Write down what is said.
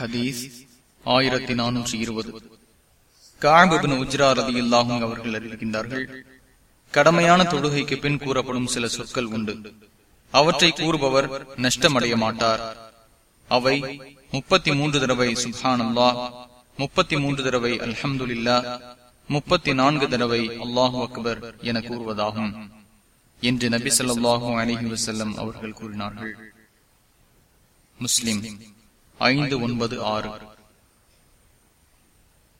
ஹதீஸ் ஆயிரத்தி நானூற்றி இருபது. காபிபின் உஜ்ரா ரதி அவர்கள் அறிவிக்கின்றார்கள் கடமையான தொழுகைக்கு பின் கூறப்படும் சில சொற்கள் உண்டு. அவற்றை கூறுபவர் நஷ்டமடைய மாட்டார். அவை முப்பத்தி மூன்று தடவை சுஹானல்லா முப்பத்தி மூன்று தடவை அல்ஹம்துல்லா முப்பத்தி நான்கு தடவை அல்லாஹு அக்பர் என கூறுவதாகும் என்று நபி சொல்லாஹு அலிஹி வசல்லம் அவர்கள் கூறினார்கள். முஸ்லிம் ஐந்து ஒன்பது ஆறு.